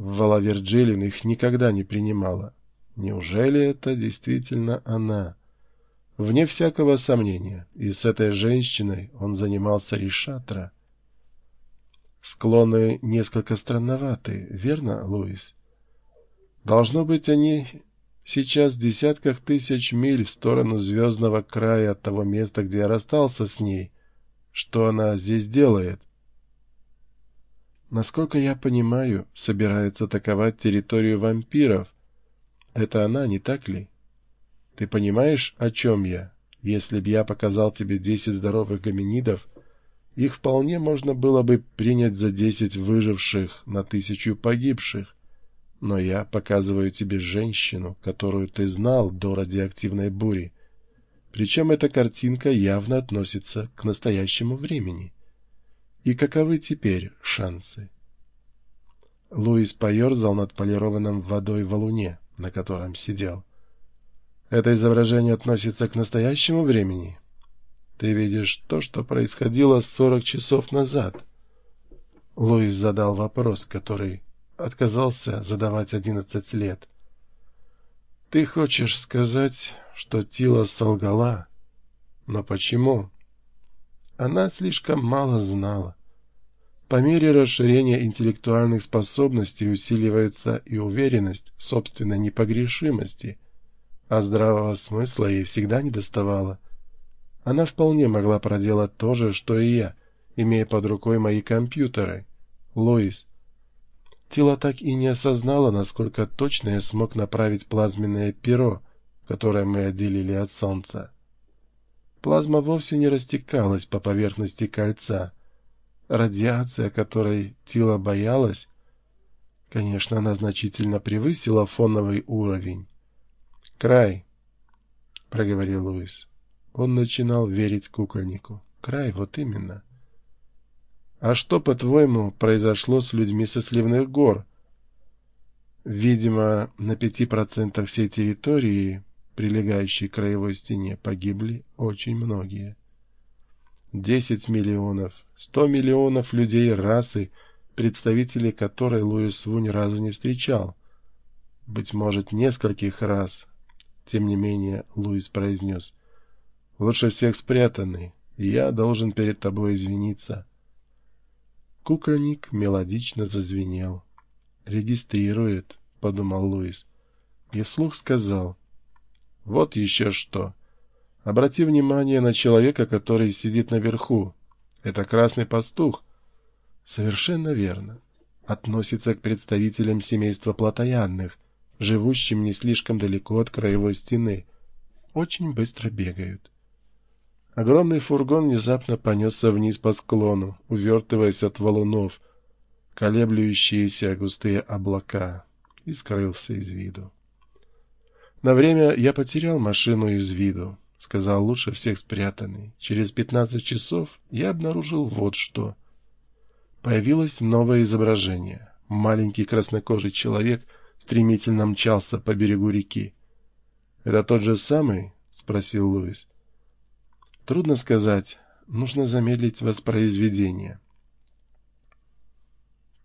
Валаверджилин их никогда не принимала. Неужели это действительно она? Вне всякого сомнения, и с этой женщиной он занимался Ришатра. Склоны несколько странноваты, верно, Луис? Должно быть, они сейчас в десятках тысяч миль в сторону звездного края от того места, где я расстался с ней. Что она здесь делает? Насколько я понимаю, собирается атаковать территорию вампиров. Это она, не так ли? Ты понимаешь, о чем я? Если б я показал тебе десять здоровых гоминидов, их вполне можно было бы принять за десять выживших на тысячу погибших. Но я показываю тебе женщину, которую ты знал до радиоактивной бури. Причем эта картинка явно относится к настоящему времени. И каковы теперь шансы? Луис поерзал над полированным водой валуне, на котором сидел. Это изображение относится к настоящему времени? Ты видишь то, что происходило сорок часов назад. Луис задал вопрос, который отказался задавать одиннадцать лет. Ты хочешь сказать, что Тила солгала? Но почему? Она слишком мало знала. По мере расширения интеллектуальных способностей усиливается и уверенность в собственной непогрешимости, а здравого смысла ей всегда недоставало. Она вполне могла проделать то же, что и я, имея под рукой мои компьютеры. Лоис, Тело так и не осознало, насколько точно я смог направить плазменное перо, которое мы отделили от Солнца. Плазма вовсе не растекалась по поверхности кольца. Радиация, которой тело боялось, конечно, она значительно превысила фоновый уровень. «Край», — проговорил Луис. Он начинал верить кукольнику. «Край, вот именно». А что, по-твоему, произошло с людьми со Сливных гор? Видимо, на пяти процентах всей территории, прилегающей к краевой стене, погибли очень многие. Десять миллионов, сто миллионов людей расы, представителей которой Луис Ву ни разу не встречал. Быть может, нескольких раз. Тем не менее, Луис произнес, «Лучше всех спрятанный, я должен перед тобой извиниться». Кукольник мелодично зазвенел. «Регистрирует», — подумал Луис. И вслух сказал. «Вот еще что. Обрати внимание на человека, который сидит наверху. Это красный пастух». «Совершенно верно. Относится к представителям семейства плотоядных, живущим не слишком далеко от краевой стены. Очень быстро бегают». Огромный фургон внезапно понесся вниз по склону, увертываясь от валунов, колеблющиеся густые облака, и скрылся из виду. «На время я потерял машину из виду», — сказал лучше всех спрятанный. «Через пятнадцать часов я обнаружил вот что». Появилось новое изображение. Маленький краснокожий человек стремительно мчался по берегу реки. «Это тот же самый?» — спросил Луис. Трудно сказать, нужно замедлить воспроизведение.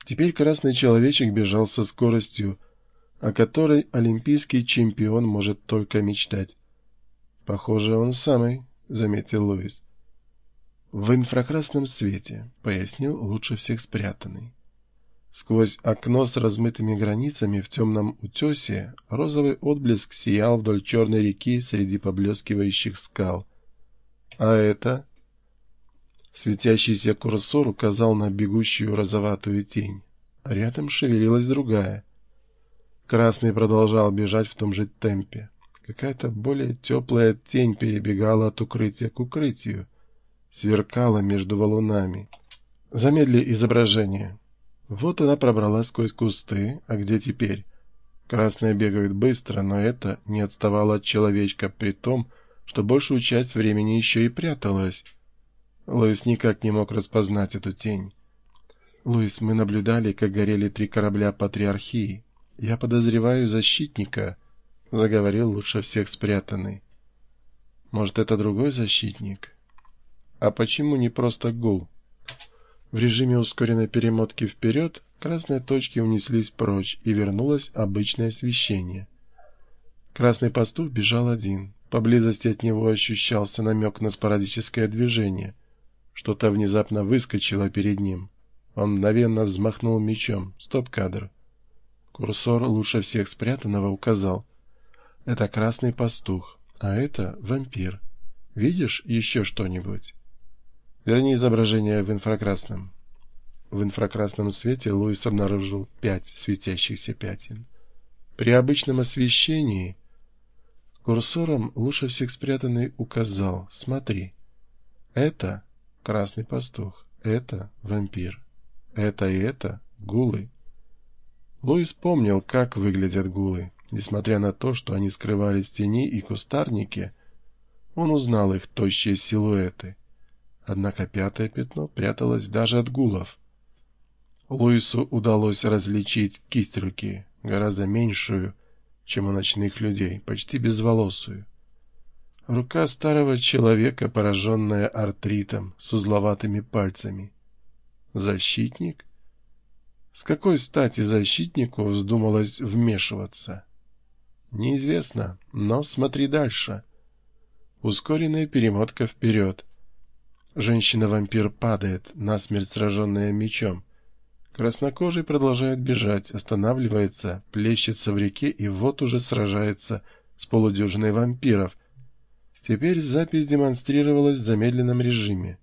Теперь красный человечек бежал со скоростью, о которой олимпийский чемпион может только мечтать. «Похоже, он самый», — заметил Луис. «В инфракрасном свете», — пояснил лучше всех спрятанный. Сквозь окно с размытыми границами в темном утесе розовый отблеск сиял вдоль черной реки среди поблескивающих скал — а это? Светящийся курсор указал на бегущую розоватую тень. Рядом шевелилась другая. Красный продолжал бежать в том же темпе. Какая-то более теплая тень перебегала от укрытия к укрытию, сверкала между валунами. Замедли изображение. Вот она пробралась сквозь кусты, а где теперь? Красная бегает быстро, но это не отставало от человечка при том, что большую часть времени еще и пряталась. Луис никак не мог распознать эту тень. «Луис, мы наблюдали, как горели три корабля Патриархии. Я подозреваю защитника», — заговорил лучше всех спрятанный. «Может, это другой защитник?» «А почему не просто гул?» В режиме ускоренной перемотки вперед красные точки унеслись прочь, и вернулось обычное освещение. Красный пастух бежал один. Поблизости от него ощущался намек на спорадическое движение. Что-то внезапно выскочило перед ним. Он мгновенно взмахнул мечом. Стоп-кадр. Курсор лучше всех спрятанного указал. Это красный пастух, а это вампир. Видишь еще что-нибудь? Верни изображение в инфракрасном. В инфракрасном свете Луис обнаружил пять светящихся пятен. При обычном освещении курсором лучше всех спрятанный указал «Смотри, это красный пастух, это вампир, это и это гулы». Луис помнил, как выглядят гулы. Несмотря на то, что они скрывались в тени и кустарнике, он узнал их тощие силуэты. Однако пятое пятно пряталось даже от гулов. Луису удалось различить кисть руки, гораздо меньшую, чем у ночных людей, почти безволосую. Рука старого человека, пораженная артритом, с узловатыми пальцами. Защитник? С какой стати защитнику вздумалось вмешиваться? Неизвестно, но смотри дальше. Ускоренная перемотка вперед. Женщина-вампир падает, насмерть сраженная мечом. Краснокожий продолжает бежать, останавливается, плещется в реке и вот уже сражается с полудюжиной вампиров. Теперь запись демонстрировалась в замедленном режиме.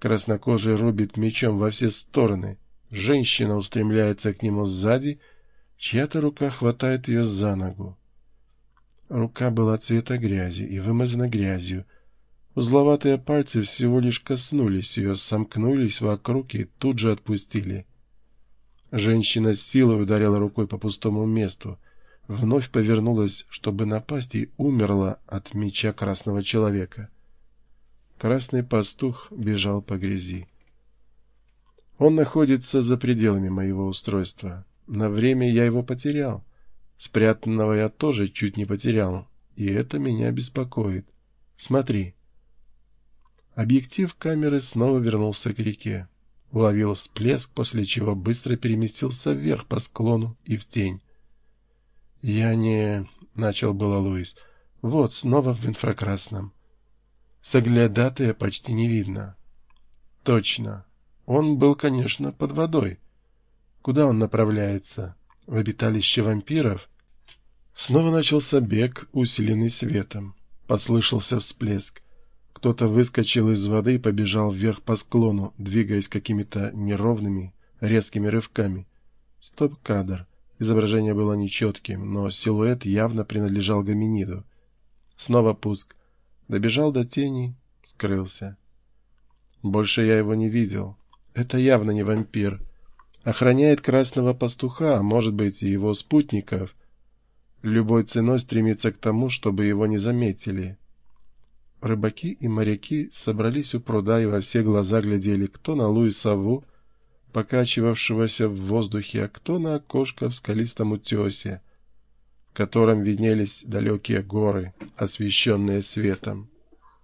Краснокожий рубит мечом во все стороны. Женщина устремляется к нему сзади, чья-то рука хватает ее за ногу. Рука была цвета грязи и вымазана грязью. Узловатые пальцы всего лишь коснулись ее, сомкнулись вокруг и тут же отпустили. Женщина с силой ударила рукой по пустому месту, вновь повернулась, чтобы напасть, и умерла от меча красного человека. Красный пастух бежал по грязи. Он находится за пределами моего устройства. На время я его потерял. Спрятанного я тоже чуть не потерял, и это меня беспокоит. Смотри. Объектив камеры снова вернулся к реке уловил всплеск, после чего быстро переместился вверх по склону и в тень. «Я не...» — начал было Луис. «Вот, снова в инфракрасном. Соглядатая почти не видно». «Точно. Он был, конечно, под водой. Куда он направляется? В обиталище вампиров?» Снова начался бег, усиленный светом. Послышался всплеск. Кто-то выскочил из воды и побежал вверх по склону, двигаясь какими-то неровными, резкими рывками. Стоп-кадр. Изображение было нечетким, но силуэт явно принадлежал гоминиду. Снова пуск. Добежал до тени, скрылся. Больше я его не видел. Это явно не вампир. Охраняет красного пастуха, а может быть и его спутников. Любой ценой стремится к тому, чтобы его не заметили. Рыбаки и моряки собрались у пруда и во все глаза глядели кто на Луисову, покачивавшегося в воздухе, а кто на окошко в скалистом утесе, в котором виднелись далекие горы, освещенные светом.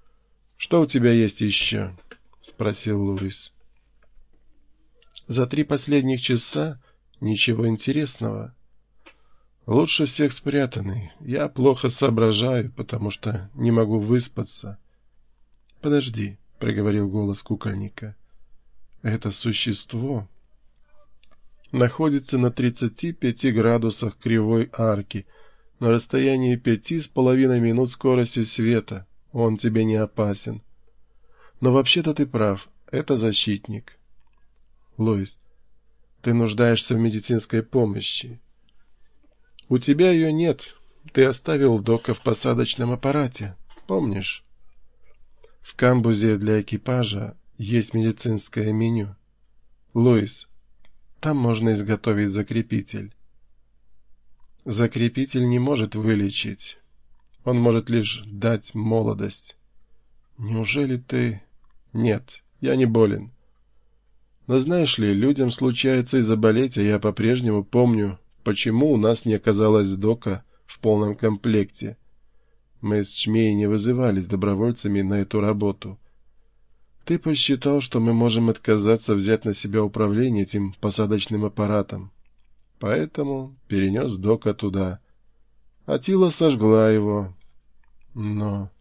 — Что у тебя есть еще? — спросил Луис. — За три последних часа ничего интересного. Лучше всех спрятанный. Я плохо соображаю, потому что не могу выспаться. — Подожди, — проговорил голос кукольника. — Это существо находится на 35 градусах кривой арки, на расстоянии пяти с половиной минут скорости света. Он тебе не опасен. Но вообще-то ты прав, это защитник. Лоис, ты нуждаешься в медицинской помощи. У тебя ее нет. Ты оставил Дока в посадочном аппарате. Помнишь? В камбузе для экипажа есть медицинское меню. Луис, там можно изготовить закрепитель. Закрепитель не может вылечить. Он может лишь дать молодость. Неужели ты... Нет, я не болен. Но знаешь ли, людям случается и заболеть, а я по-прежнему помню почему у нас не оказалось дока в полном комплекте. Мы с Чмей не вызывались добровольцами на эту работу. Ты посчитал, что мы можем отказаться взять на себя управление этим посадочным аппаратом. Поэтому перенес Дока туда. Атила сожгла его. Но